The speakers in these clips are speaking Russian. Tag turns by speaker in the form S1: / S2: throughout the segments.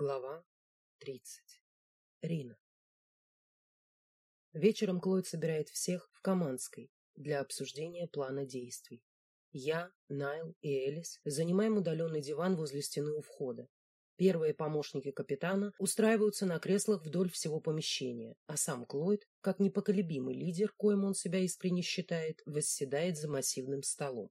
S1: Глава 30. Рина. Вечером Клод собирает всех в Каманской для обсуждения плана действий. Я, Найл и Элис занимаем удаленный диван возле стены у входа. Первые помощники капитана устраиваются на креслах вдоль всего помещения, а сам Клойд, как непоколебимый лидер, коим он себя искренне считает, восседает за массивным столом.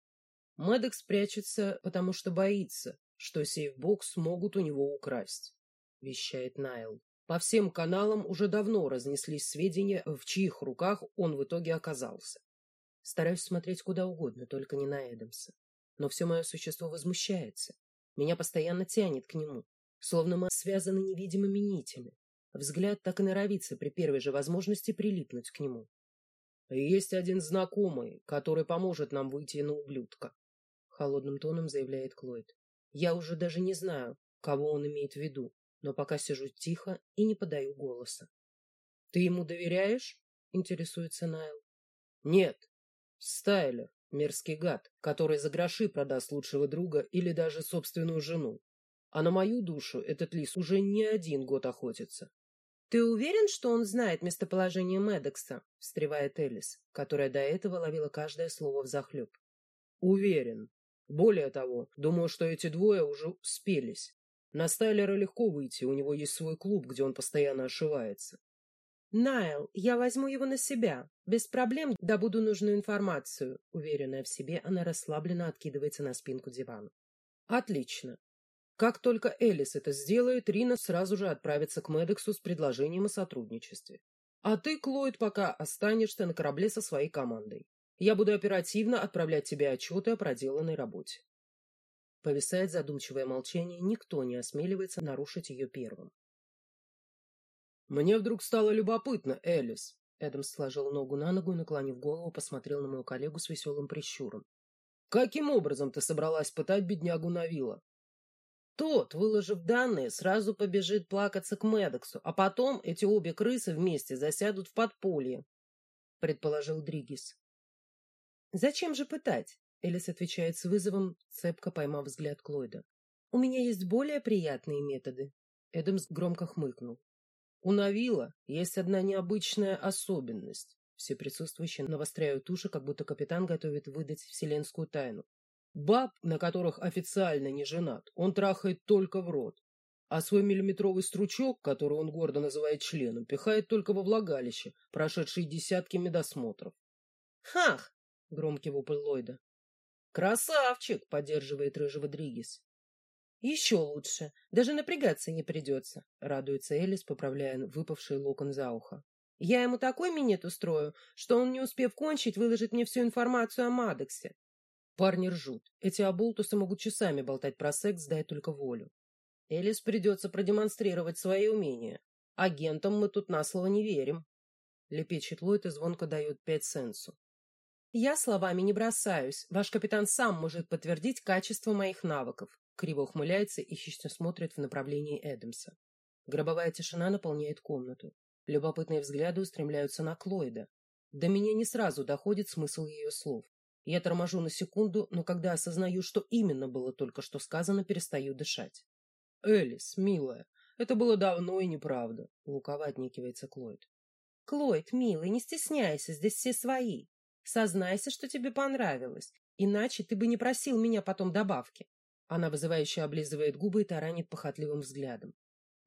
S1: Мэддокс прячется, потому что боится, что сейфбокс могут у него украсть, вещает Найл. По всем каналам уже давно разнеслись сведения, в чьих руках он в итоге оказался. Стараюсь смотреть куда угодно, только не на Эдамса. Но все мое существо возмущается. Меня постоянно тянет к нему, словно мы связаны невидимыми нитями. Взгляд так и норовится при первой же возможности прилипнуть к нему. «Есть один знакомый, который поможет нам выйти на ублюдка», — холодным тоном заявляет Клойд. Я уже даже не знаю, кого он имеет в виду, но пока сижу тихо и не подаю голоса. — Ты ему доверяешь? — интересуется Найл. — Нет. Стайлер, мерзкий гад, который за гроши продаст лучшего друга или даже собственную жену. А на мою душу этот лис уже не один год охотится. — Ты уверен, что он знает местоположение Медекса? — встревает Элис, которая до этого ловила каждое слово взахлеб. — Уверен, более того, думаю, что эти двое уже спелись. На Стайлера легко выйти, у него есть свой клуб, где он постоянно ошивается. «Найл, я возьму его на себя. Без проблем добуду нужную информацию». Уверенная в себе, она расслабленно откидывается на спинку дивана. «Отлично. Как только Элис это сделает, Рина сразу же отправится к Медексу с предложением о сотрудничестве. А ты, Клойд, пока останешься на корабле со своей командой. Я буду оперативно отправлять тебе отчеты о проделанной работе. Повисает задумчивое молчание, никто не осмеливается нарушить ее первым. «Мне вдруг стало любопытно, Элис!» Эдам сложил ногу на ногу и, наклонив голову, посмотрел на мою коллегу с веселым прищуром. «Каким образом ты собралась пытать беднягу Навила?» Тот, выложив данные, сразу побежит плакаться к Медексу, а потом эти обе крысы вместе засядут в подполье, — предположил Дригис. «Зачем же пытать?» Элис отвечает с вызовом, цепко поймав взгляд Клойда. «У меня есть более приятные методы». Эдамс громко хмыкнул. «У Навила есть одна необычная особенность». Все присутствующие навостряют уши, как будто капитан готовит выдать вселенскую тайну. Баб, на которых официально не женат, он трахает только в рот, а свой миллиметровый стручок, который он гордо называет членом, пихает только во влагалище, прошедшие десятки медосмотров. «Хах!» Громкий вопль Ллойда. «Красавчик!» — поддерживает рыжего Дригис. «Еще лучше. Даже напрягаться не придется», — радуется Элис, поправляя выпавший локон за ухо. «Я ему такой минет устрою, что он, не успев кончить, выложит мне всю информацию о Мадоксе». Парни ржут. Эти оболтусы могут часами болтать про секс, дай только волю. Элис придется продемонстрировать свои умения. Агентам мы тут на слово не верим. Лепечет Ллойд и звонко дает пять сенсу. Я словами не бросаюсь. Ваш капитан сам может подтвердить качество моих навыков. Криво ухмыляется и хищно смотрит в направлении Эдамса. Гробовая тишина наполняет комнату. Любопытные взгляды устремляются на Клойда. До меня не сразу доходит смысл ее слов. Я торможу на секунду, но когда осознаю, что именно было только что сказано, перестаю дышать. — Элис, милая, это было давно и неправда, — лукаво отникивается Клойд. — Клойд, милый, не стесняйся, здесь все свои. Сознайся, что тебе понравилось, иначе ты бы не просил меня потом добавки. Она вызывающе облизывает губы и таранит похотливым взглядом.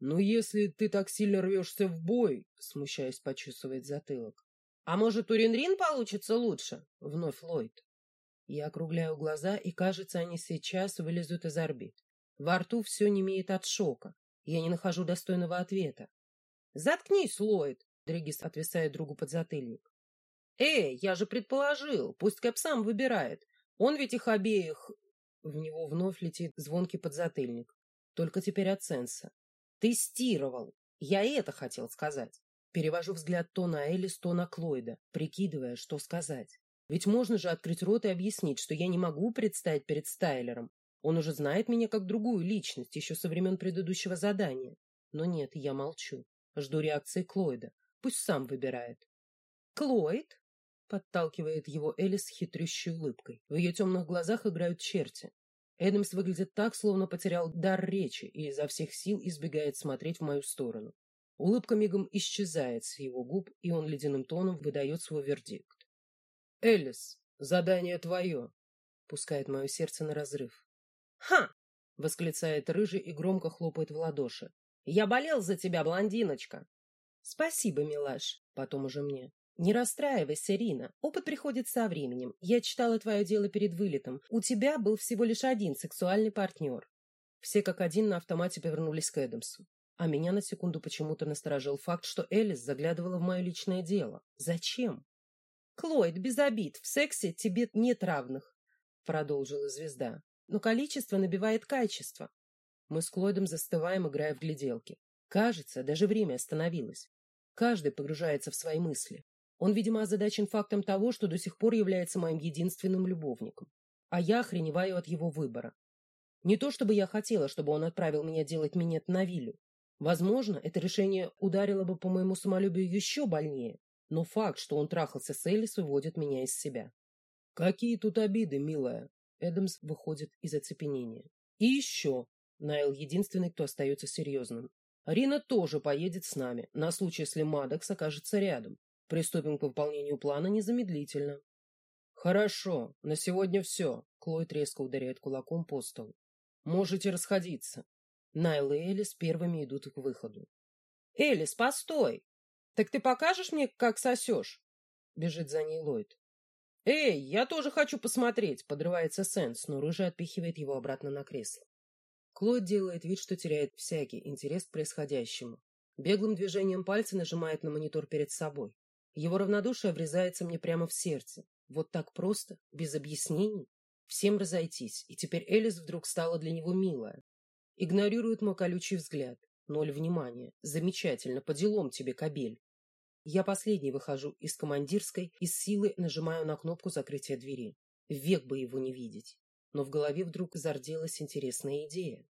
S1: «Ну, если ты так сильно рвешься в бой», — смущаясь, почувствует затылок. «А может, у Ринрин получится лучше?» — вновь Ллойд. Я округляю глаза, и, кажется, они сейчас вылезут из орбит. Во рту все не имеет от шока. Я не нахожу достойного ответа. «Заткнись, Ллойд!» — Дригис отвисает другу под затыльник. «Эй, я же предположил, пусть Кэп сам выбирает. Он ведь их обеих...» В него вновь летит звонкий подзатыльник. Только теперь от Сенса. «Тестировал. Я это хотел сказать». Перевожу взгляд то на Элис, то на Клойда, прикидывая, что сказать. Ведь можно же открыть рот и объяснить, что я не могу предстать перед Стайлером. Он уже знает меня как другую личность, еще со времен предыдущего задания. Но нет, я молчу. Жду реакции Клойда. Пусть сам выбирает. «Клойд?» Подталкивает его Элис с хитрющей улыбкой. В ее темных глазах играют черти. Эдамс выглядит так, словно потерял дар речи и изо всех сил избегает смотреть в мою сторону. Улыбка мигом исчезает с его губ, и он ледяным тоном выдает свой вердикт. «Элис, задание твое!» — пускает мое сердце на разрыв. «Ха!» — восклицает рыжий и громко хлопает в ладоши. «Я болел за тебя, блондиночка!» «Спасибо, милаш!» — потом уже мне. «Не расстраивайся, Рина. Опыт приходит со временем. Я читала твое дело перед вылетом. У тебя был всего лишь один сексуальный партнер». Все как один на автомате повернулись к Эдамсу. А меня на секунду почему-то насторожил факт, что Элис заглядывала в мое личное дело. Зачем? «Клойд, без обид, в сексе тебе нет равных», — продолжила звезда. «Но количество набивает качество». Мы с Клойдом застываем, играя в гляделки. Кажется, даже время остановилось. Каждый погружается в свои мысли. Он, видимо, озадачен фактом того, что до сих пор является моим единственным любовником. А я охреневаю от его выбора. Не то чтобы я хотела, чтобы он отправил меня делать минет на виллю. Возможно, это решение ударило бы по моему самолюбию еще больнее, но факт, что он трахался с Элис, выводит меня из себя. «Какие тут обиды, милая?» Эдамс выходит из оцепенения. «И еще!» Найл единственный, кто остается серьезным. «Рина тоже поедет с нами, на случай, если Мадокс окажется рядом. Приступим к выполнению плана незамедлительно. Хорошо, на сегодня все. Клойд резко ударяет кулаком по столу. Можете расходиться. Найл и Элис первыми идут к выходу. Элис, постой! Так ты покажешь мне, как сосешь? Бежит за ней Ллойд. Эй, я тоже хочу посмотреть, подрывается Сенс, но рыжий отпихивает его обратно на кресло. Клод делает вид, что теряет всякий интерес к происходящему. Беглым движением пальца нажимает на монитор перед собой. Его равнодушие врезается мне прямо в сердце. Вот так просто, без объяснений. Всем разойтись, и теперь Элис вдруг стала для него милая. Игнорирует мой колючий взгляд. Ноль внимания. Замечательно, по делам тебе, кобель. Я последний выхожу из командирской и с силой нажимаю на кнопку закрытия двери. Век бы его не видеть. Но в голове вдруг зарделась интересная идея.